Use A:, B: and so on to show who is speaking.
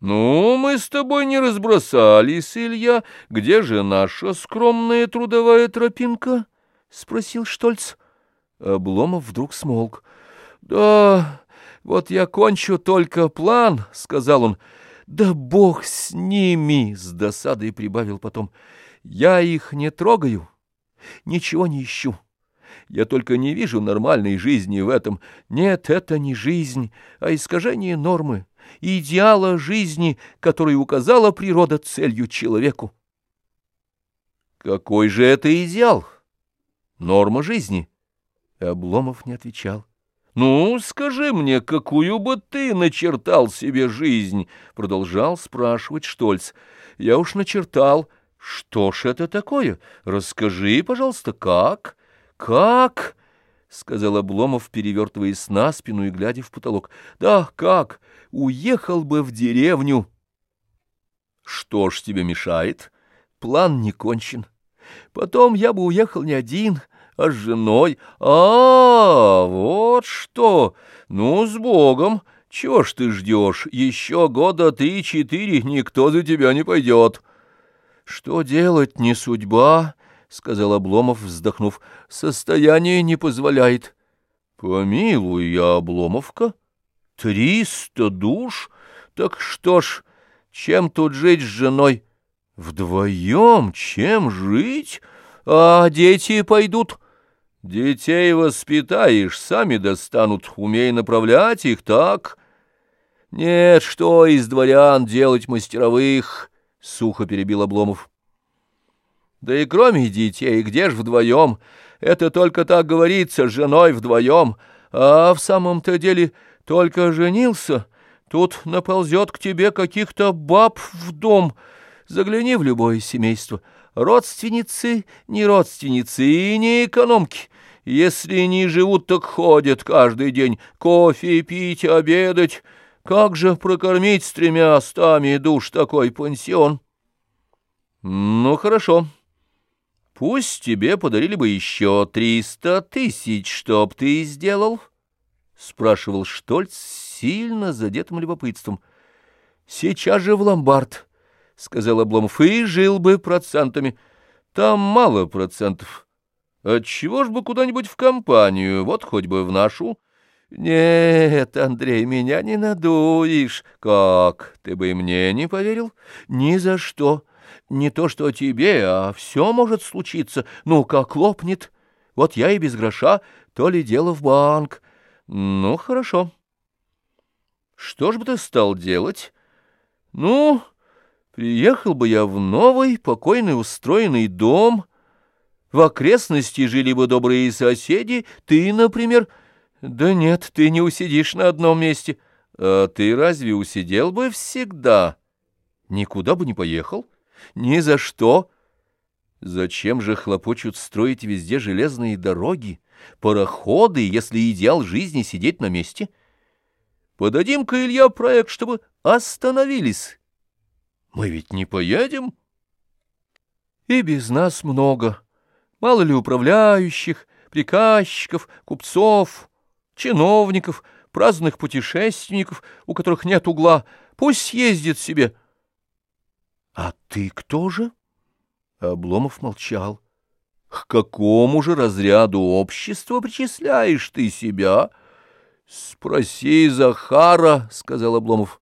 A: Ну, мы с тобой не разбросались, Илья. Где же наша скромная трудовая тропинка? — спросил Штольц. Обломов вдруг смолк. — Да, вот я кончу только план, — сказал он. — Да бог с ними! — с досадой прибавил потом. — Я их не трогаю, ничего не ищу. Я только не вижу нормальной жизни в этом. Нет, это не жизнь, а искажение нормы, идеала жизни, который указала природа целью человеку. Какой же это идеал? Норма жизни? Обломов не отвечал. «Ну, скажи мне, какую бы ты начертал себе жизнь?» — продолжал спрашивать Штольц. «Я уж начертал. Что ж это такое? Расскажи, пожалуйста, как?» «Как?» — сказал Обломов, перевертываясь на спину и глядя в потолок. «Да, как? Уехал бы в деревню». «Что ж тебе мешает? План не кончен. Потом я бы уехал не один, а с женой. А, вот что! Ну, с Богом! Чего ж ты ждешь? Еще года три-четыре никто за тебя не пойдет». «Что делать, не судьба?» — сказал Обломов, вздохнув, — состояние не позволяет. — Помилуй я, Обломовка, триста душ? Так что ж, чем тут жить с женой? Вдвоем чем жить? А дети пойдут? Детей воспитаешь, сами достанут, умей направлять их так. Нет, что из дворян делать мастеровых? — сухо перебил Обломов. Да и кроме детей, где ж вдвоем? Это только так говорится, с женой вдвоем. А в самом-то деле только женился. Тут наползет к тебе каких-то баб в дом. Загляни в любое семейство. Родственницы, не родственницы и не экономки. Если не живут, так ходят каждый день кофе пить, обедать. Как же прокормить с тремя стами душ такой пансион? Ну, хорошо. Пусть тебе подарили бы еще триста тысяч, чтоб ты сделал? — спрашивал Штольц сильно задетым любопытством. — Сейчас же в ломбард, — сказал Обломов, — и жил бы процентами. Там мало процентов. Отчего ж бы куда-нибудь в компанию, вот хоть бы в нашу? Нет, Андрей, меня не надуешь. Как, ты бы и мне не поверил? Ни за что. — не то что тебе, а все может случиться. Ну, как лопнет. Вот я и без гроша, то ли дело в банк. Ну, хорошо. Что ж бы ты стал делать? Ну, приехал бы я в новый, покойный устроенный дом. В окрестности жили бы добрые соседи. Ты, например... Да нет, ты не усидишь на одном месте. А ты разве усидел бы всегда? Никуда бы не поехал? — ни за что. Зачем же хлопочут строить везде железные дороги, пароходы, если идеал жизни сидеть на месте? Подадим-ка, Илья, проект, чтобы остановились. Мы ведь не поедем. И без нас много. Мало ли управляющих, приказчиков, купцов, чиновников, праздных путешественников, у которых нет угла. Пусть ездит себе — «А ты кто же?» Обломов молчал. «К какому же разряду общества причисляешь ты себя?» «Спроси Захара», — сказал Обломов.